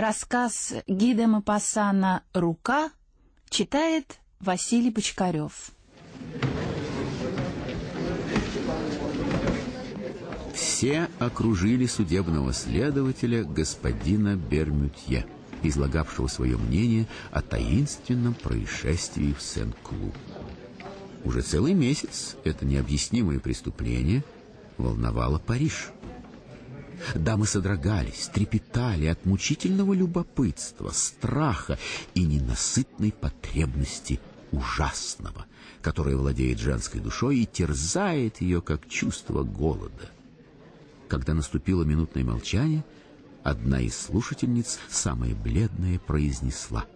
Рассказ Гида Мапасана «Рука» читает Василий Бочкарев. Все окружили судебного следователя господина Бермютье, излагавшего свое мнение о таинственном происшествии в Сен-Клу. Уже целый месяц это необъяснимое преступление волновало Париж. Дамы содрогались, трепетали от мучительного любопытства, страха и ненасытной потребности ужасного, которое владеет женской душой и терзает ее, как чувство голода. Когда наступило минутное молчание, одна из слушательниц, самая бледная, произнесла.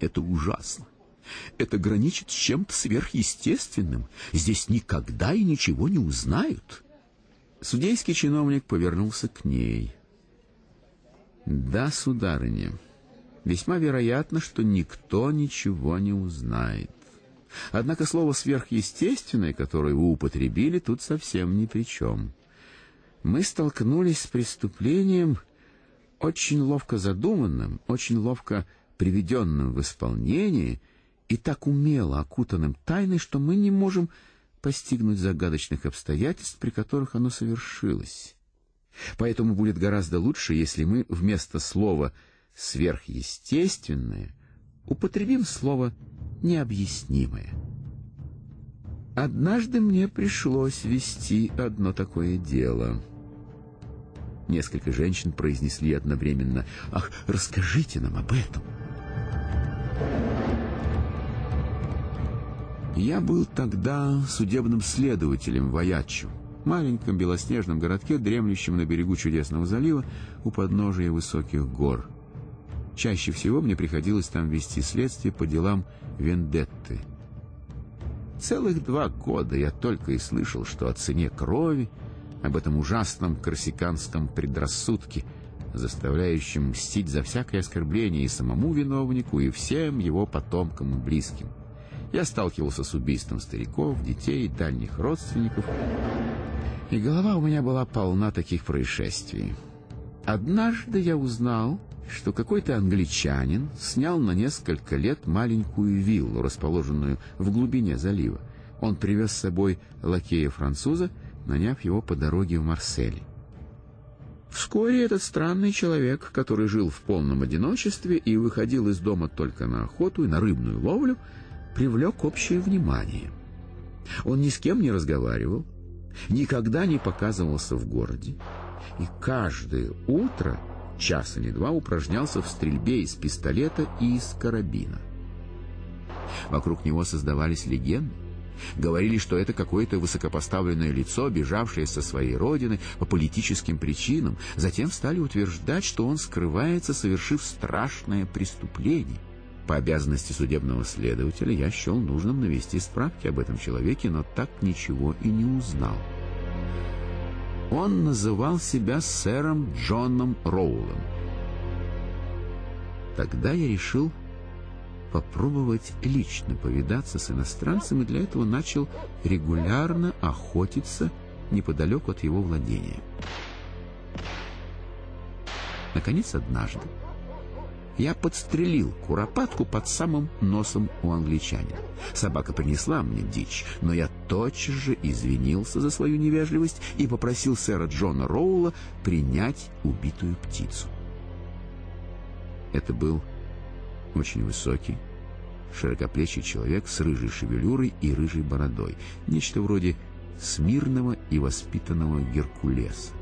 «Это ужасно. Это граничит с чем-то сверхъестественным. Здесь никогда и ничего не узнают». Судейский чиновник повернулся к ней. «Да, сударыня, весьма вероятно, что никто ничего не узнает. Однако слово «сверхъестественное», которое вы употребили, тут совсем ни при чем. Мы столкнулись с преступлением, очень ловко задуманным, очень ловко приведенным в исполнение и так умело окутанным тайной, что мы не можем постигнуть загадочных обстоятельств, при которых оно совершилось. Поэтому будет гораздо лучше, если мы вместо слова «сверхъестественное» употребим слово «необъяснимое». Однажды мне пришлось вести одно такое дело. Несколько женщин произнесли одновременно «Ах, расскажите нам об этом!» Я был тогда судебным следователем в Аячу, маленьком белоснежном городке, дремлющем на берегу чудесного залива у подножия высоких гор. Чаще всего мне приходилось там вести следствие по делам вендетты. Целых два года я только и слышал, что о цене крови, об этом ужасном корсиканском предрассудке, заставляющем мстить за всякое оскорбление и самому виновнику, и всем его потомкам и близким. Я сталкивался с убийством стариков, детей, дальних родственников. И голова у меня была полна таких происшествий. Однажды я узнал, что какой-то англичанин снял на несколько лет маленькую виллу, расположенную в глубине залива. Он привез с собой лакея-француза, наняв его по дороге в Марсель. Вскоре этот странный человек, который жил в полном одиночестве и выходил из дома только на охоту и на рыбную ловлю, привлек общее внимание. Он ни с кем не разговаривал, никогда не показывался в городе, и каждое утро час или два упражнялся в стрельбе из пистолета и из карабина. Вокруг него создавались легенды. Говорили, что это какое-то высокопоставленное лицо, бежавшее со своей родины по политическим причинам. Затем стали утверждать, что он скрывается, совершив страшное преступление — по обязанности судебного следователя я счел нужным навести справки об этом человеке, но так ничего и не узнал. Он называл себя сэром Джоном Роулом. Тогда я решил попробовать лично повидаться с иностранцем и для этого начал регулярно охотиться неподалеку от его владения. Наконец, однажды я подстрелил куропатку под самым носом у англичанина. Собака принесла мне дичь, но я тотчас же извинился за свою невежливость и попросил сэра Джона Роула принять убитую птицу. Это был очень высокий, широкоплечий человек с рыжей шевелюрой и рыжей бородой, нечто вроде смирного и воспитанного Геркулеса.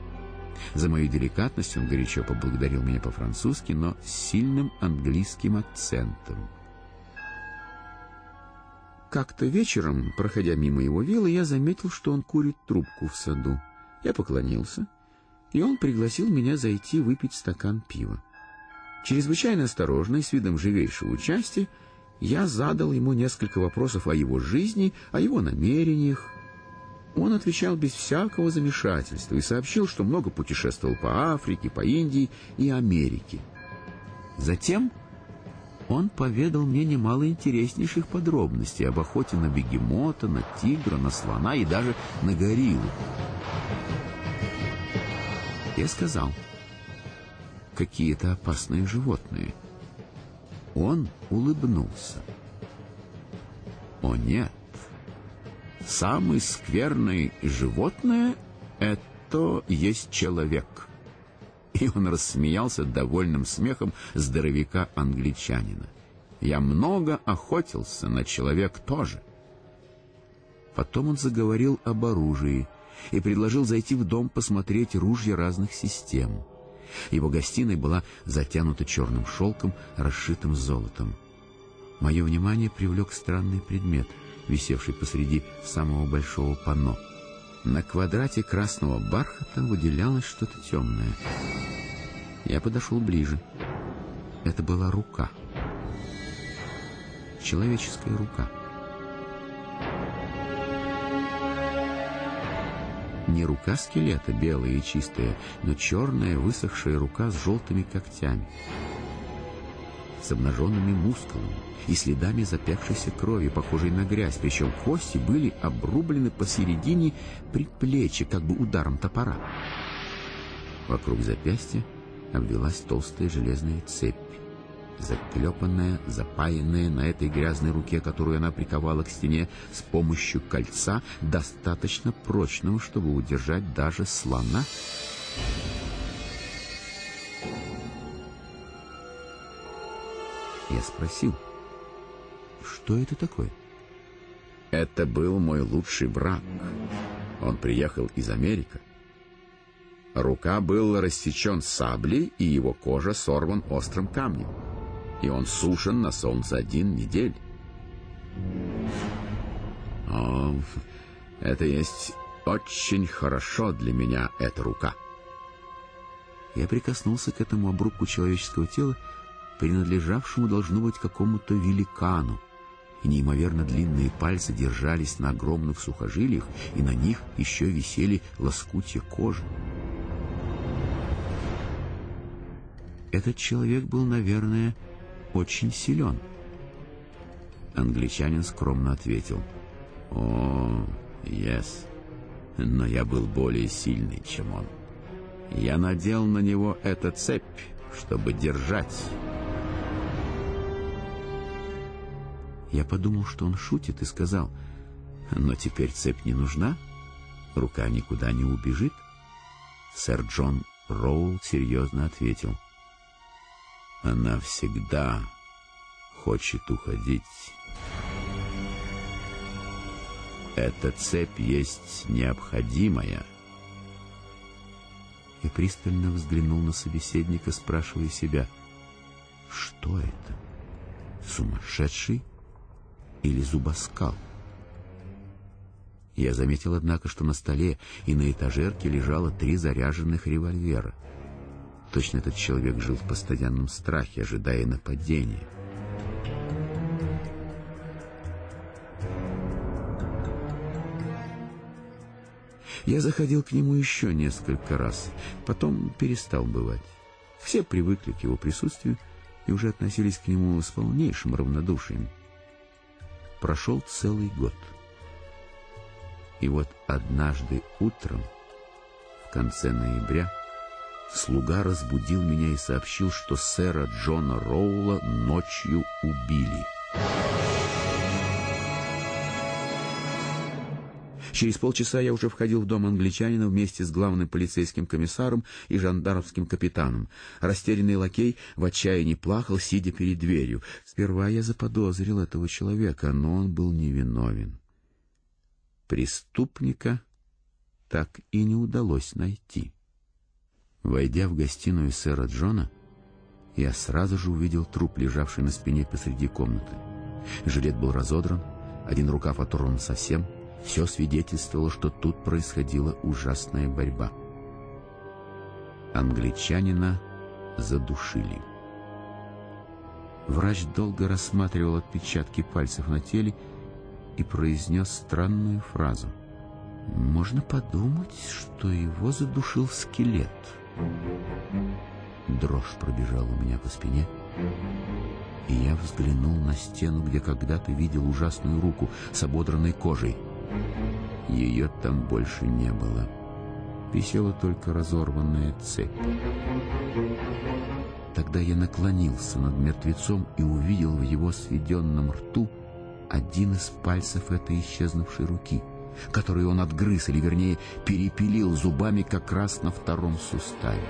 За мою деликатность он горячо поблагодарил меня по-французски, но с сильным английским акцентом. Как-то вечером, проходя мимо его виллы, я заметил, что он курит трубку в саду. Я поклонился, и он пригласил меня зайти выпить стакан пива. Чрезвычайно осторожно и с видом живейшего участия я задал ему несколько вопросов о его жизни, о его намерениях, он отвечал без всякого замешательства и сообщил, что много путешествовал по Африке, по Индии и Америке. Затем он поведал мне немало интереснейших подробностей об охоте на бегемота, на тигра, на слона и даже на гориллу. Я сказал, какие-то опасные животные. Он улыбнулся. О нет, самое скверное животное — это есть человек. И он рассмеялся довольным смехом здоровяка-англичанина. Я много охотился, на человек тоже. Потом он заговорил об оружии и предложил зайти в дом посмотреть ружья разных систем. Его гостиная была затянута черным шелком, расшитым золотом. Мое внимание привлек странный предмет, висевший посреди самого большого панно. На квадрате красного бархата выделялось что-то темное. Я подошел ближе. Это была рука. Человеческая рука. Не рука скелета, белая и чистая, но черная, высохшая рука с желтыми когтями, с обнаженными мускулами и следами запекшейся крови, похожей на грязь, причем кости были обрублены посередине предплечья, как бы ударом топора. Вокруг запястья обвелась толстая железная цепь заклепанная, запаянная на этой грязной руке, которую она приковала к стене с помощью кольца, достаточно прочного, чтобы удержать даже слона. Я спросил, что это такое? Это был мой лучший брак. Он приехал из Америки. Рука был рассечен саблей, и его кожа сорван острым камнем и он сушен на солнце один недель. О, это есть очень хорошо для меня, эта рука. Я прикоснулся к этому обрубку человеческого тела, принадлежавшему, должно быть, какому-то великану, и неимоверно длинные пальцы держались на огромных сухожилиях, и на них еще висели лоскутья кожи. Этот человек был, наверное, очень силен. Англичанин скромно ответил. «О, yes, но я был более сильный, чем он. Я надел на него эту цепь, чтобы держать». Я подумал, что он шутит, и сказал, «Но теперь цепь не нужна, рука никуда не убежит». Сэр Джон Роул серьезно ответил, — она всегда хочет уходить. Эта цепь есть необходимая. И пристально взглянул на собеседника, спрашивая себя, что это? Сумасшедший или зубоскал? Я заметил, однако, что на столе и на этажерке лежало три заряженных револьвера. Точно этот человек жил в постоянном страхе, ожидая нападения. Я заходил к нему еще несколько раз, потом перестал бывать. Все привыкли к его присутствию и уже относились к нему с полнейшим равнодушием. Прошел целый год. И вот однажды утром, в конце ноября, слуга разбудил меня и сообщил, что сэра Джона Роула ночью убили. Через полчаса я уже входил в дом англичанина вместе с главным полицейским комиссаром и жандармским капитаном. Растерянный лакей в отчаянии плакал, сидя перед дверью. Сперва я заподозрил этого человека, но он был невиновен. Преступника так и не удалось найти. Войдя в гостиную сэра Джона, я сразу же увидел труп, лежавший на спине посреди комнаты. Жилет был разодран, один рукав оторван совсем. Все свидетельствовало, что тут происходила ужасная борьба. Англичанина задушили. Врач долго рассматривал отпечатки пальцев на теле и произнес странную фразу. «Можно подумать, что его задушил скелет». Дрожь пробежала у меня по спине, и я взглянул на стену, где когда-то видел ужасную руку с ободранной кожей. Ее там больше не было. висела только разорванная цепь. Тогда я наклонился над мертвецом и увидел в его сведенном рту один из пальцев этой исчезнувшей руки, который он отгрыз, или вернее перепилил зубами как раз на втором суставе.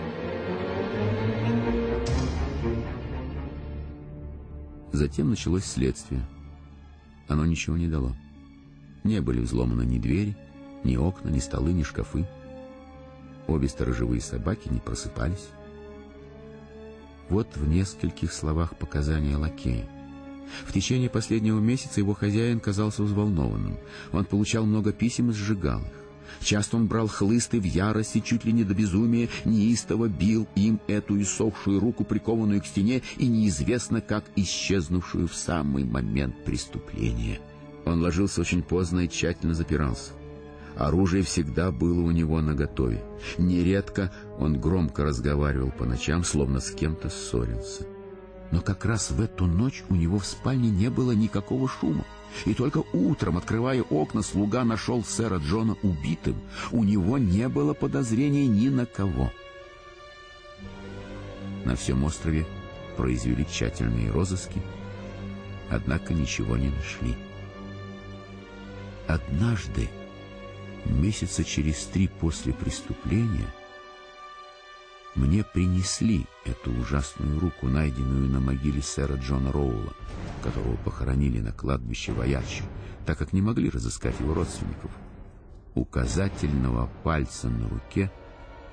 Затем началось следствие. Оно ничего не дало. Не были взломаны ни двери, ни окна, ни столы, ни шкафы. Обе сторожевые собаки не просыпались. Вот в нескольких словах показания лакея. В течение последнего месяца его хозяин казался взволнованным. Он получал много писем и сжигал их. Часто он брал хлысты в ярости, чуть ли не до безумия, неистово бил им эту иссохшую руку, прикованную к стене, и неизвестно как исчезнувшую в самый момент преступления. Он ложился очень поздно и тщательно запирался. Оружие всегда было у него наготове. Нередко он громко разговаривал по ночам, словно с кем-то ссорился. Но как раз в эту ночь у него в спальне не было никакого шума. И только утром, открывая окна, слуга нашел сэра Джона убитым. У него не было подозрений ни на кого. На всем острове произвели тщательные розыски, однако ничего не нашли. Однажды, месяца через три после преступления, мне принесли эту ужасную руку, найденную на могиле сэра Джона Роула, которого похоронили на кладбище Воячи, так как не могли разыскать его родственников. Указательного пальца на руке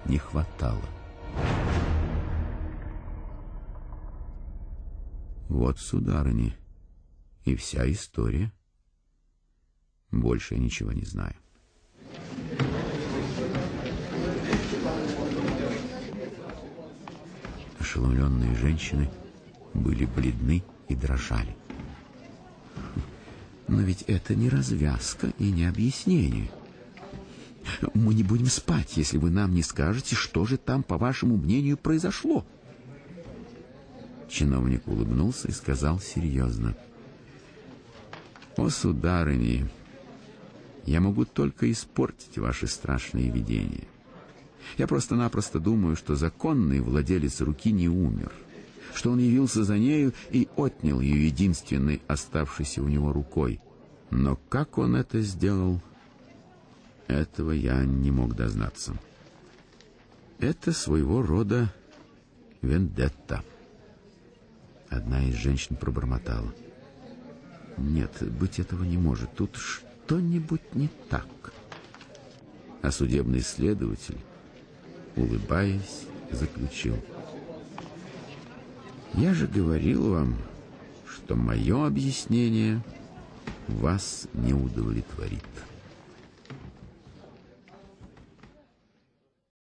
не хватало. Вот, сударыни, и вся история. Больше я ничего не знаю. Ошеломленные женщины были бледны и дрожали. Но ведь это не развязка и не объяснение. Мы не будем спать, если вы нам не скажете, что же там, по вашему мнению, произошло. Чиновник улыбнулся и сказал серьезно. «О, сударыни, я могу только испортить ваши страшные видения. Я просто-напросто думаю, что законный владелец руки не умер, что он явился за нею и отнял ее единственной оставшейся у него рукой. Но как он это сделал, этого я не мог дознаться. Это своего рода вендетта. Одна из женщин пробормотала. Нет, быть этого не может. Тут что-нибудь не так. А судебный следователь улыбаясь, заключил. «Я же говорил вам, что мое объяснение вас не удовлетворит».